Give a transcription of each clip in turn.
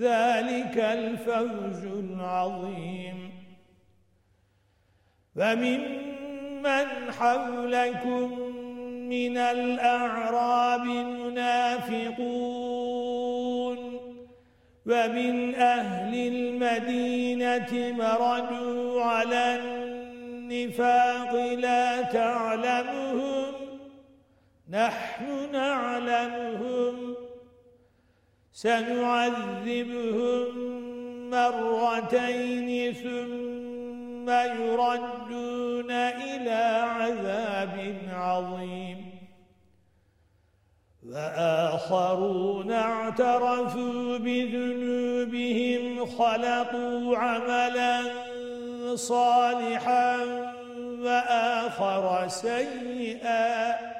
ذلك الفوز العظيم. وممن حولكم من الأعراب منافقون ومن أهل المدينة مردوا على النفاق لا تعلمهم نحن نعلمهم. سنعذبهم مرتين ثم يردون إلى عذاب عظيم. وآخرون اعترفوا بذنوبهم خلقوا عملا صالحا وآخر سيئا.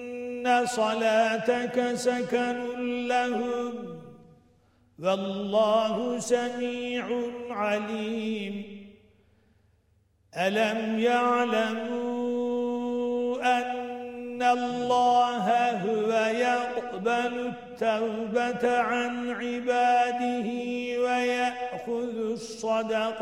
صلاتك سكن لهم والله سميع عليم ألم يعلموا أن إن الله هو يقبل التوبة عن عباده ويأخذ الصدقات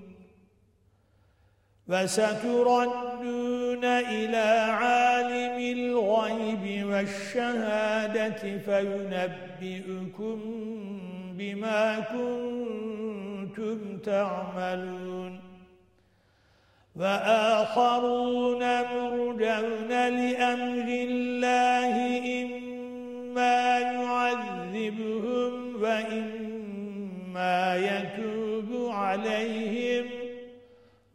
فستردون إلى عالم الغيب والشهادة فينبئكم بما كنتم تعملون. وآخرون مرجون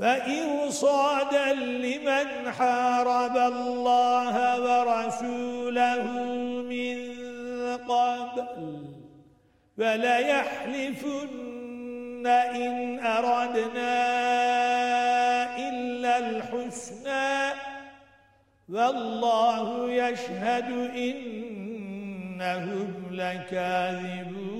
وإرصادا لمن حارب الله ورسوله من قبل فليحلفن إن أردنا الحسنى والله يشهد إنهم لكاذبون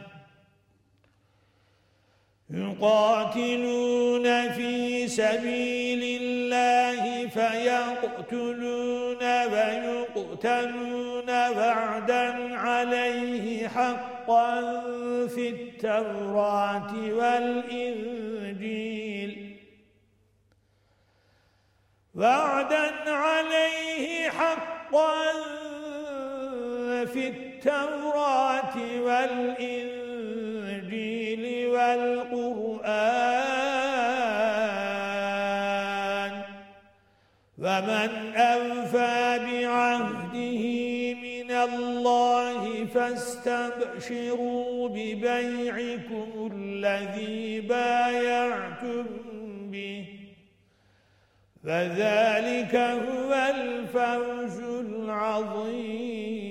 يقاتلون في سبيل الله فيقتلون ويقتلون بعدا عليه حقا في التوراة والإنجيل. وعدا عليه حقا في التوراة والإنجيل. والقرآن ومن أوفى بعهده من الله فاستبشروا ببيعكم الذي بايعتم به فذلك هو الفوز العظيم.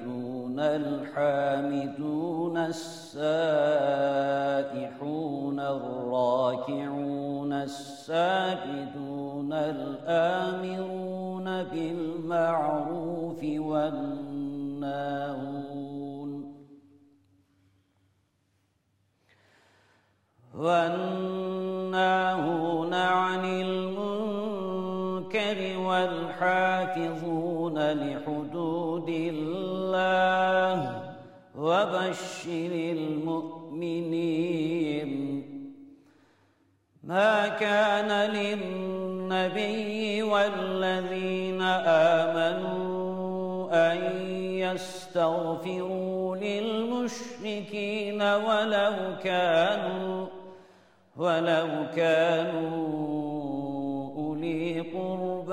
الحامدون السائحون الراكعون الساجدون الآمرون بالمعروف والناهون والناهون عن المنكر والحافظون لحدود الله وبشر المؤمنين. ما كان للنبي والذين آمنوا أن يستغفروا للمشركين ولو كانوا ولو كانوا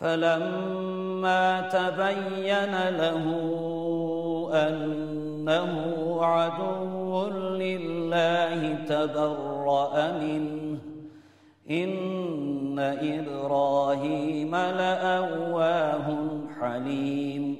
فلما تبين له أنه عدو لله تبرأ منه. إن إبراهيم لأواه حليم.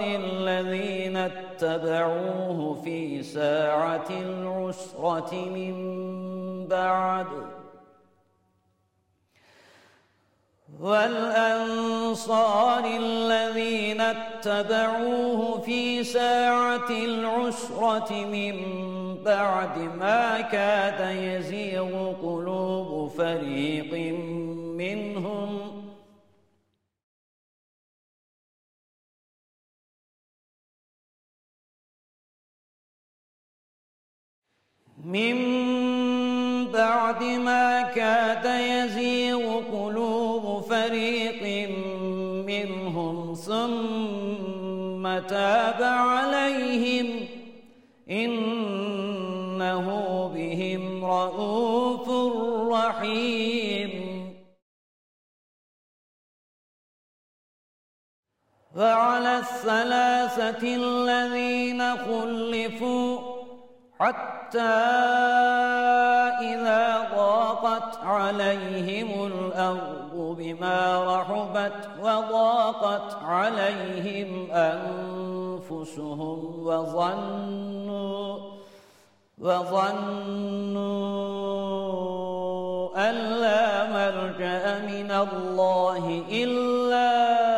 الذين اتبعوه في ساعة العسرة من بعد. والأنصار الذين اتبعوه في ساعة العسرة من بعد ما كاد يزيغ قلوب فريق منهم من بعد ما كاد يزيغ قلوب فريق منهم ثم تاب عليهم إنه بهم رؤوف رحيم. وعلى الثلاثة الذين خلفوا حتى إذا ضاقت عليهم الأرض بما رحبت وضاقت عليهم أنفسهم وظنوا وظنوا أن لا ملجأ من الله إلا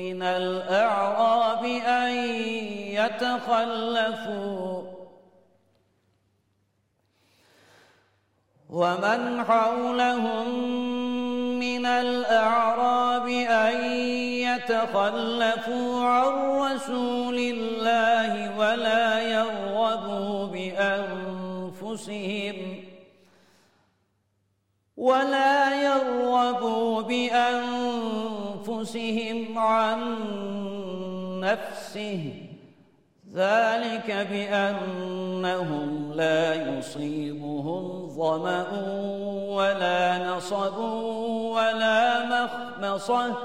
من الأعراب أن يتخلفوا. ومن حولهم من الأعراب أن يتخلفوا عن رسول الله ولا يرغبوا بأنفسهم ولا يرغبوا بأنفسهم عن نفسه. ذلك بأنهم لا يصيبهم ظمأ ولا نصب ولا مخمصة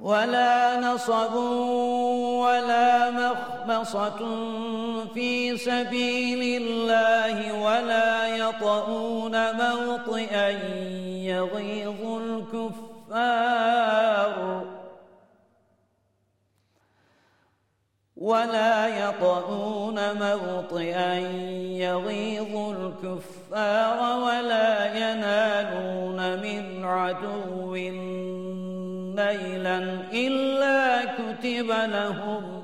ولا نصب ولا مخمصة. في سبيل الله ولا يطؤون موطئا يغيظ الكفار ولا يطؤون موطئا يغيظ الكفار ولا ينالون من عدو نيلا إلا كتب لهم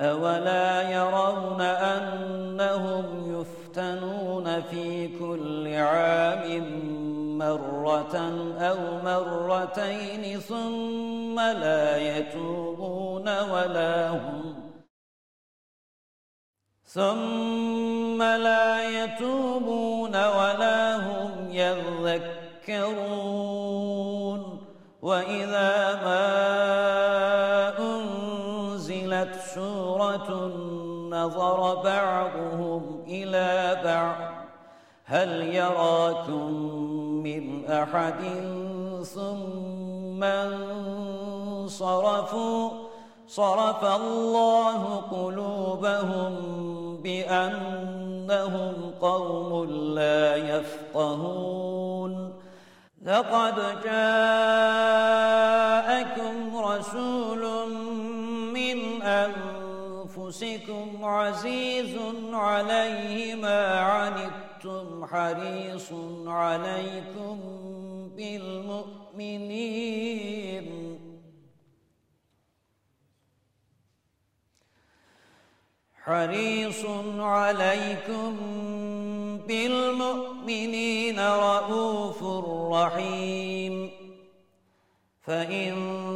أولا يرون أنهم يفتنون في كل عام مرة أو مرتين ثم لا يتوبون ولا هم ثم لا يتوبون ولا هم يذكرون وإذا ما نظر بعضهم إلى بعض هل يراكم من أحد ثم انصرفوا صرف الله قلوبهم بأنهم قوم لا يفقهون لقد جاءكم رسول من أنفسكم عزيز عليه ما عنتم حريص عليكم بالمؤمنين. حريص عليكم بالمؤمنين رؤوف رحيم. فإن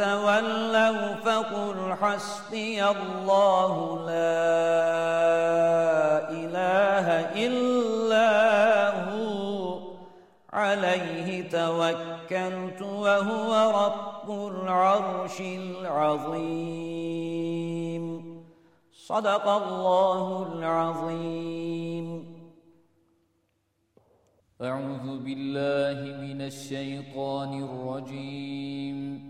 تولوا فقل حسبي الله لا إله إلا هو. عليه توكلت وهو رب العرش العظيم. صدق الله العظيم. أعوذ بالله من الشيطان الرجيم.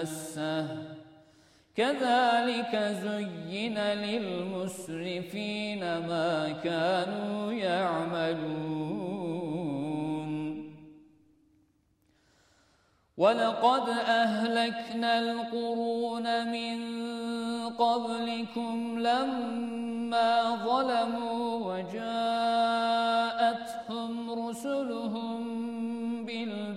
مسه. كذلك زين للمسرفين ما كانوا يعملون. ولقد أهلكنا القرون من قبلكم لما ظلموا وجاءتهم رسلهم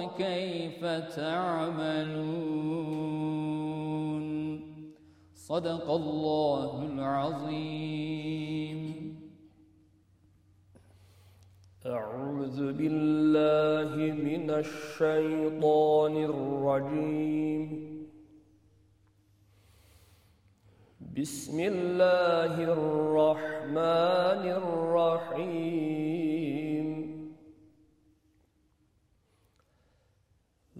كيف تعملون؟ صدق الله العظيم. أعوذ بالله من الشيطان الرجيم. بسم الله الرحمن الرحيم.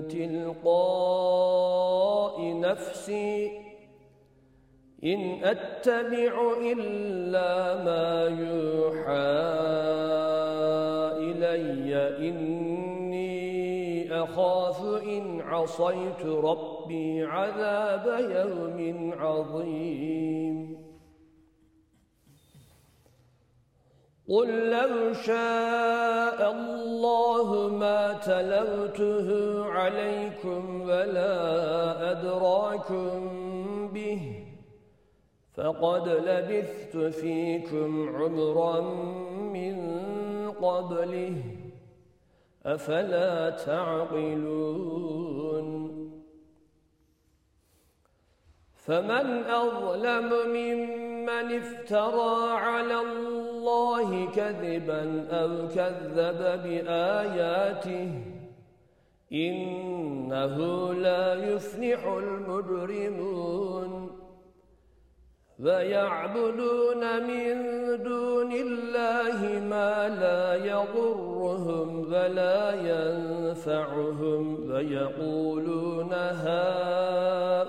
تِلْقَاءِ نَفْسِي إِنْ أَتَّبِعُ إِلَّا مَا يُوحَى إِلَيَّ إِنِّي أَخَافُ إِنْ عَصَيْتُ رَبِّي عَذَابَ يَوْمٍ عَظِيمٍ. قل لو شاء الله ما تلوته عليكم ولا أدراكم به فقد لبثت فيكم عمرا من قبله أفلا تعقلون فمن أظلم ممن افترى على الله كذبا أو كذب بآياته إنه لا يفلح المجرمون ويعبدون من دون الله ما لا يضرهم ولا ينفعهم ويقولون هؤلاء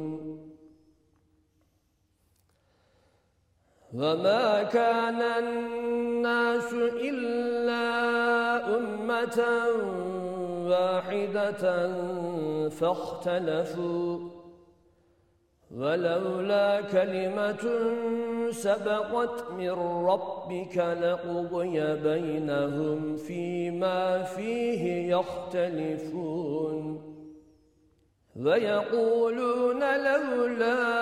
وما كان الناس إلا أمة واحدة فاختلفوا ولولا كلمة سبقت من ربك لقضي بينهم فيما فيه يختلفون ويقولون لولا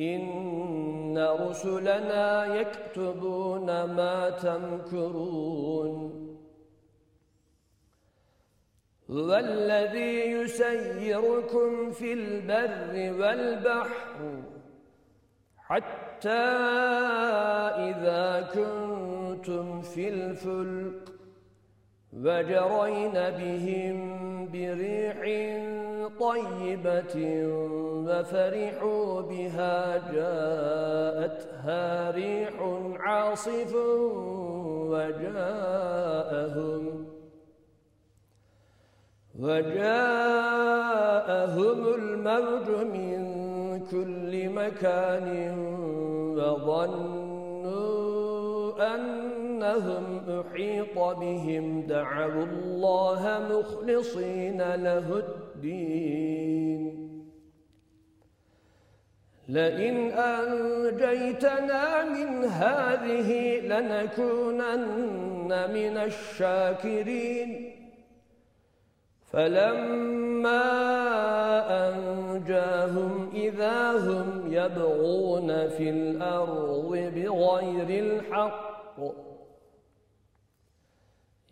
إن رسلنا يكتبون ما تمكرون. هو الذي يسيركم في البر والبحر حتى إذا كنتم في الفلك وجرين بهم بريح طيبة وفرحوا بها جاءتها ريح عاصف وجاءهم وجاءهم الموج من كل مكان وظنوا أنهم أحيط بهم دعوا الله مخلصين له الدين. لئن أنجيتنا من هذه لنكونن من الشاكرين. فلما أنجاهم إذا هم يبغون في الأرض بغير الحق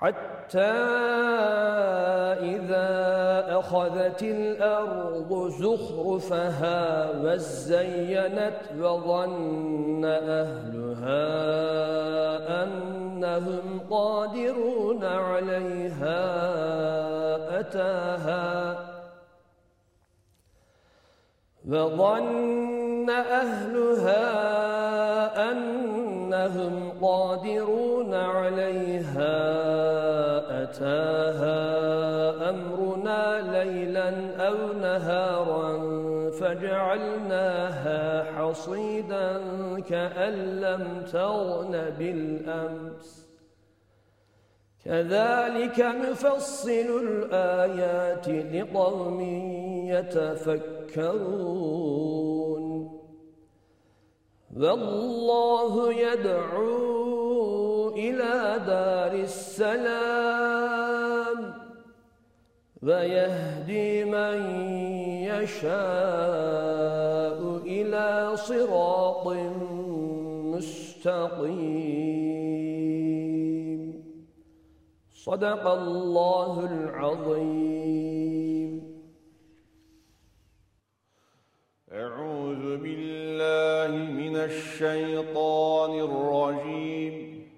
حتى إذا أخذت الأرض زخرفها وزينت وظن أهلها أنهم قادرون عليها أتاها وظن أهلها أنهم قادرون عليها. أتاها أمرنا ليلا أو نهارا فجعلناها حصيدا كأن لم تغن بالأمس. كذلك نفصل الآيات لقوم يتفكرون. والله يدعو إلى دار السلام ويهدي من يشاء إلى صراط مستقيم. صدق الله العظيم. الشيطان الرجيم.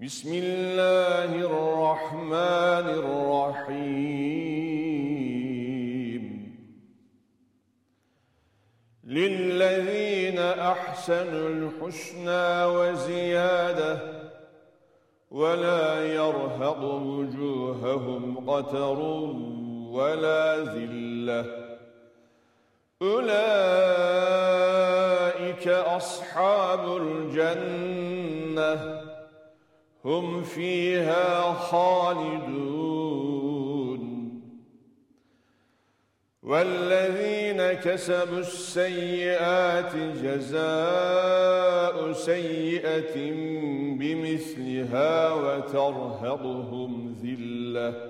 بسم الله الرحمن الرحيم. للذين أحسنوا الحسنى وزيادة ولا يرهق وجوههم قتر ولا ذلة. أولئك أصحاب الجنة. هم فيها خالدون. والذين كسبوا السيئات جزاء سيئة بمثلها وترهقهم ذلة.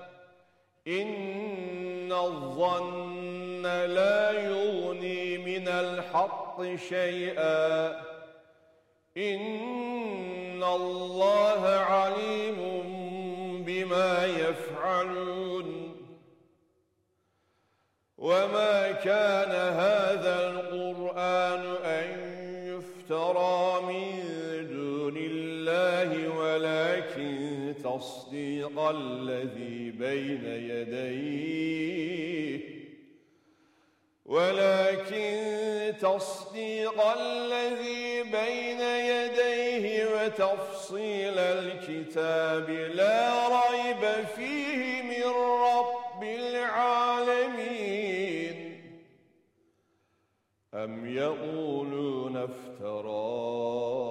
إن الظن لا يغني من الحق شيئا. إن الله عليم بما يفعلون. وما كان هذا القرآن أن يفترى تصديق الذي بين يديه. ولكن تصديق الذي بين يديه وتفصيل الكتاب لا ريب فيه من رب العالمين. أم يقولون افتراه؟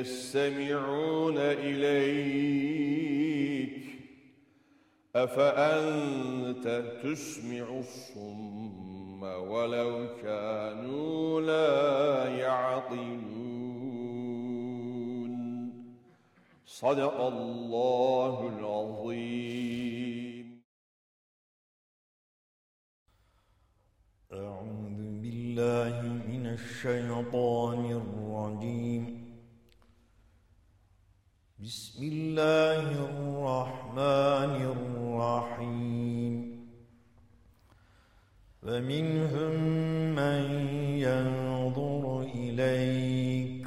يستمعون إليك. أفأنت تسمع الصم ولو كانوا لا يعقلون؟ صدق الله العظيم. أعوذ بالله من الشيطان الرجيم. بسم الله الرحمن الرحيم. فمنهم من ينظر إليك.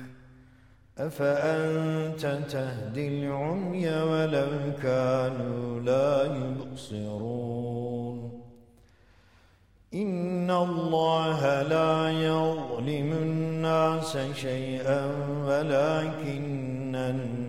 أفأنت تهدي العمي ولو كانوا لا يبصرون؟ إن الله لا يظلم الناس شيئا ولكن الناس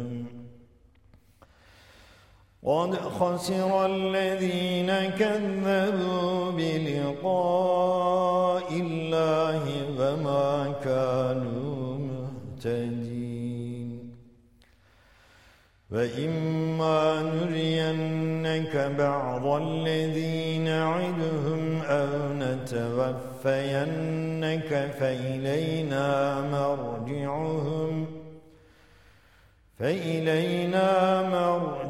قد خسر الذين كذبوا بلقاء الله وما كانوا مهتدين وإما نرينك بعض الذي نعدهم أو نتوفينك فإلينا مرجعهم فإلينا مرجعهم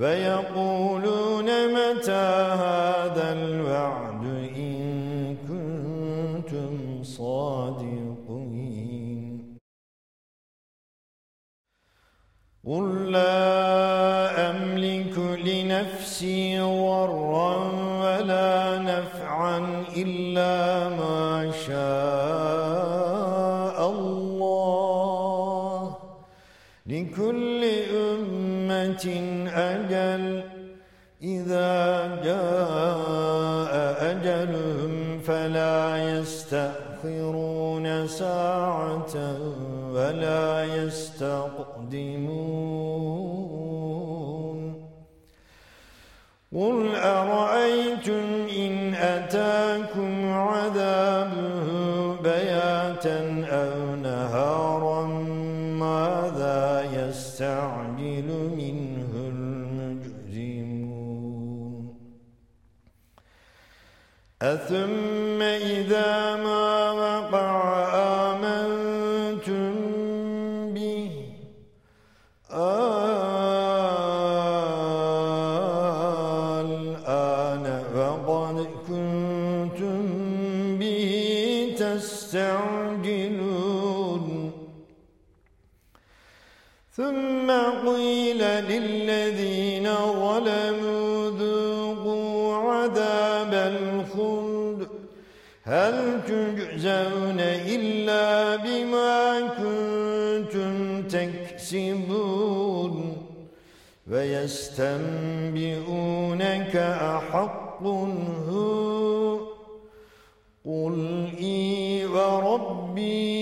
ويقولون متى هذا الوعد إن كنتم صادقين؟ قل لا أملك لنفسي ضرا ولا نفعا إلا ما يستأخرون ساعة ولا يستقدمون. قل أرأيتم إن أتاكم عذابه بياتا أو نهارا؟ ماذا يستعجل منه المجرمون؟ أثم إذا ما بما كنتم تكسبون ويستنبئونك أحق هو قل إي وربي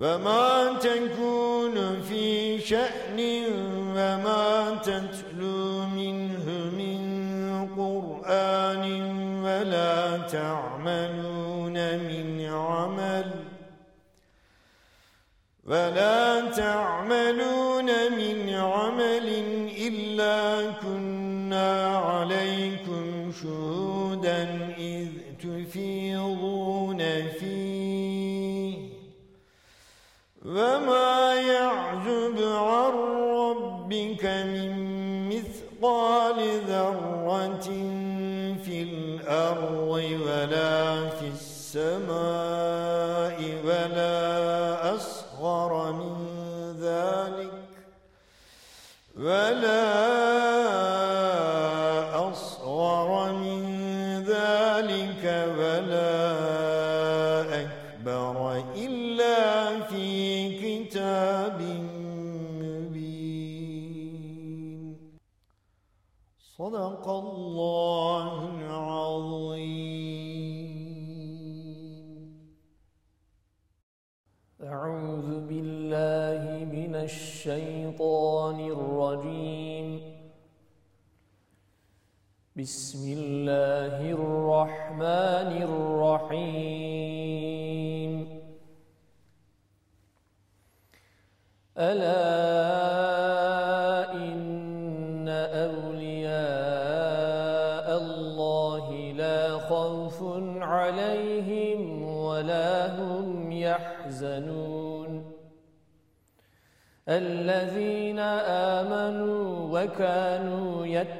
وما تكون في شأن وما تتلو منه من قرآن ولا تعملون من عمل ولا تعملون من عمل إلا كنا الأرض ولا في السماء. بسم الله الرحمن الرحيم. ألا إن أولياء الله لا خوف عليهم ولا هم يحزنون. الذين آمنوا وكانوا يتقون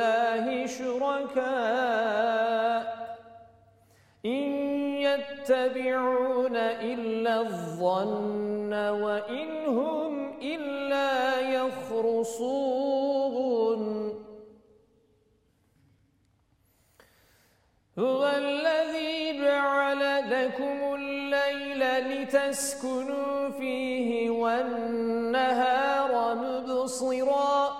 الله لله شركاء. إن يتبعون إلا الظن وإن هم إلا يخرصون. هو الذي جعل لكم الليل لتسكنوا فيه والنهار مبصرا.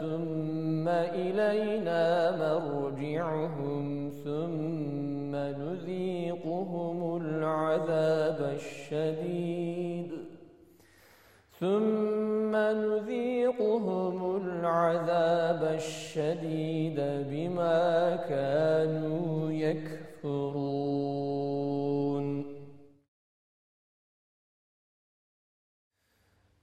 ثم إلينا مرجعهم ثم نذيقهم العذاب الشديد. ثم نذيقهم العذاب الشديد بما كانوا يكفرون.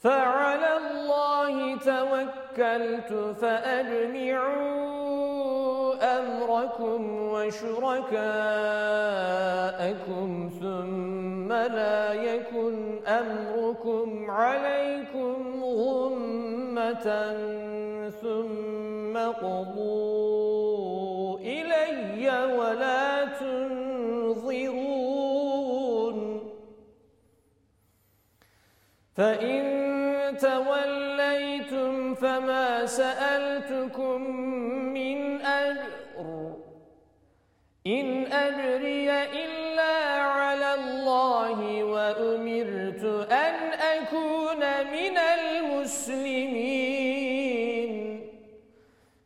فعلى الله توكلت فأجمعوا أمركم وشركاءكم ثم لا يكن أمركم عليكم غمة ثم قضوا إلي ولا فإن توليتم فما سألتكم من أجر إن أجري إلا على الله وأمرت أن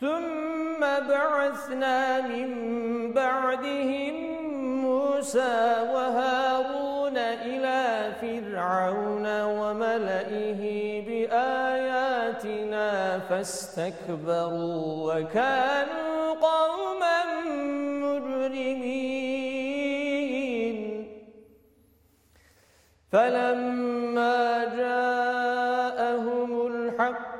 ثم بعثنا من بعدهم موسى وهارون إلى فرعون وملئه بآياتنا فاستكبروا وكانوا قوما مجرمين. فلما جاءهم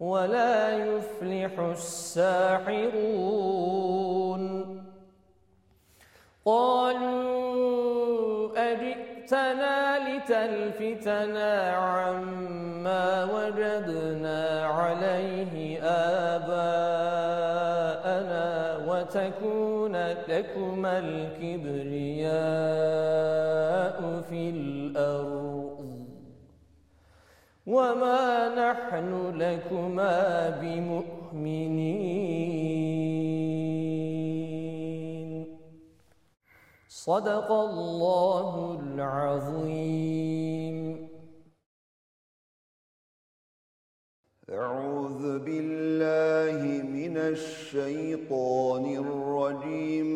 ولا يفلح الساحرون. قالوا أجئتنا لتلفتنا عما وجدنا عليه آباءنا وتكون لكما الكبرياء في الأرض. وما نحن لكما بمؤمنين. صدق الله العظيم. أعوذ بالله من الشيطان الرجيم.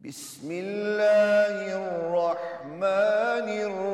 بسم الله الرحمن الرحيم.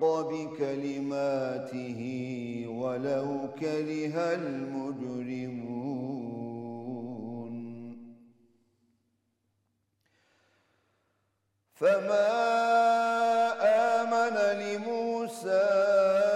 بكلماته ولو كره المجرمون. فما آمن لموسى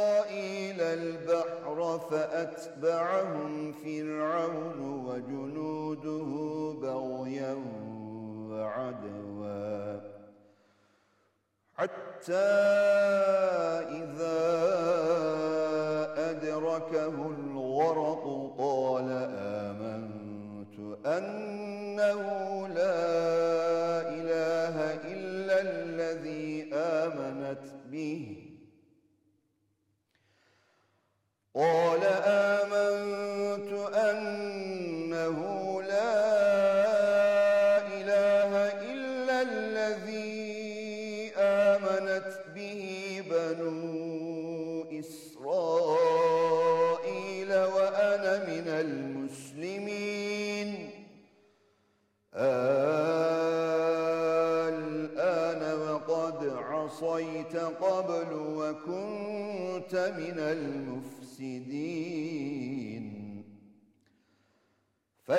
فأتبعهم فرعون وجنوده بغيا وعدوا. حتى إذا أدركه الغرق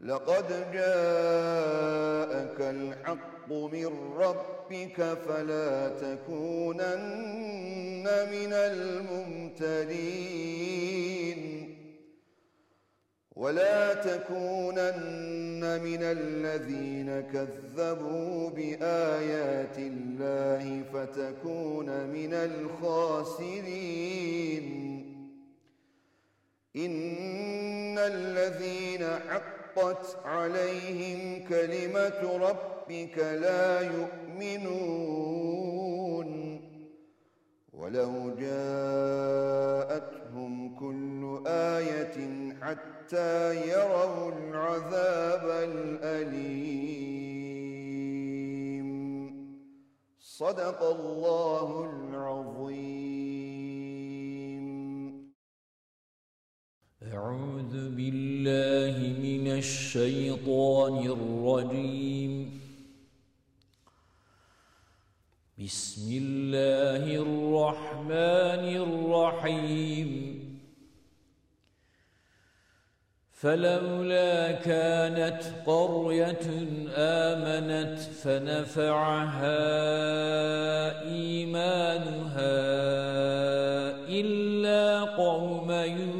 لقد جاءك الحق من ربك فلا تكونن من الممترين ولا تكونن من الذين كذبوا بآيات الله فتكون من الخاسرين. إن الذين حقت عليهم كلمة ربك لا يؤمنون. ولو جاءتهم كل آية حتى يروا العذاب الأليم. صدق الله العظيم. أعوذ بالله من الشيطان الرجيم. بسم الله الرحمن الرحيم. فلولا كانت قرية آمنت فنفعها إيمانها إلا قوم يونس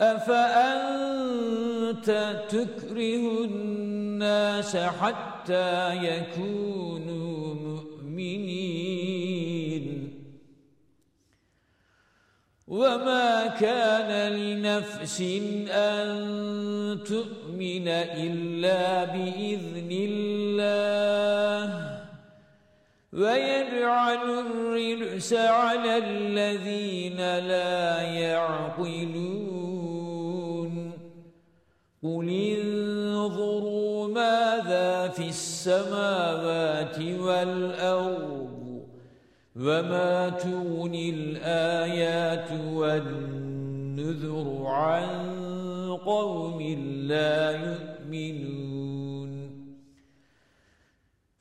أفأنت تكره الناس حتى يكونوا مؤمنين؟ وما كان لنفس أن تؤمن إلا بإذن الله. ويجعل الرجس على الذين لا يعقلون. قل انظروا ماذا في السماوات والأرض وما تغني الآيات والنذر عن قوم لا يؤمنون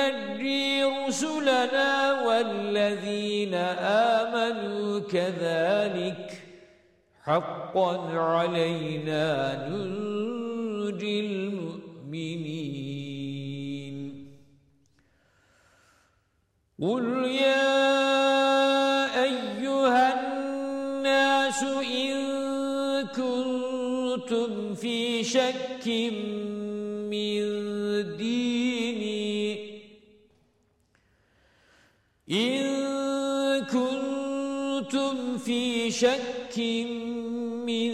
ننجي رسلنا والذين آمنوا كذلك. حقا علينا ننجي المؤمنين. قل يا أيها الناس إن كنتم في شك من ديني إن كنتم في شك من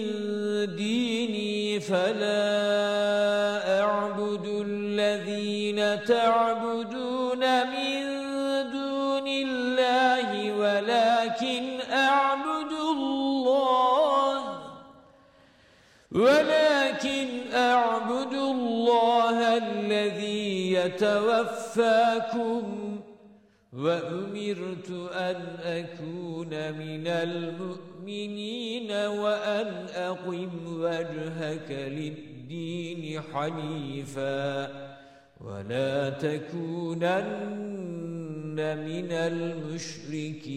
ديني فلا أعبد الذين تعبدون من دون الله ولكن أعبد الله. ولكن أعبد الله الذي يتوفاكم وأمرت أن أكون من المؤمنين وأن أقم وجهك للدين حنيفا ولا تكونن من المشركين.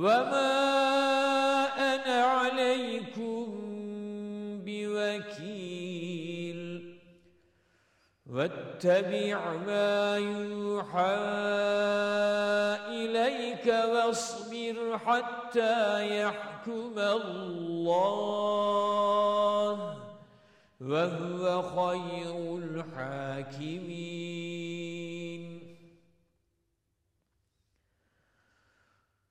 وَمَا أَنَا عَلَيْكُمْ بِوَكِيلٍ وَاتَّبِعْ مَا يُوحَى إِلَيْكَ وَاصْبِرْ حَتَّى يَحْكُمَ اللَّهُ وَهُوَ خَيْرُ الْحَاكِمِينَ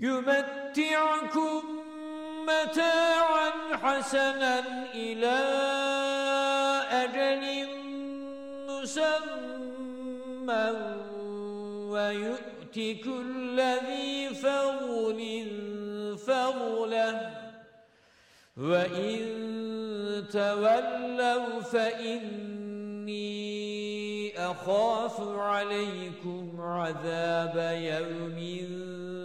يمتعكم متاعا حسنا إلى أجل مسمى ويؤتي كل ذي فضل فضله. وَإِن تَوَلَّوْا فَإِنِّي أَخَافُ عَلَيْكُمْ عَذَابَ يَوْمٍ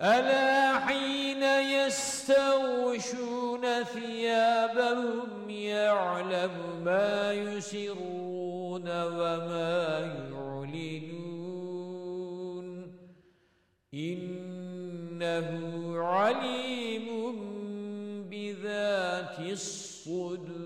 أَلَا حِينَ يَسْتَغْشُونَ ثِيَابَهُمْ يَعْلَمُ مَا يُسِرُّونَ وَمَا يُعْلِنُونَ؟ إِنَّهُ عَلِيمٌ بِذَاتِ الصُّدُورِ.